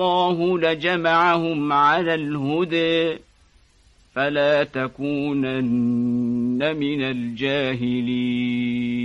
الله لجمعهم على الهدى فلا تكونن من الجاهلين.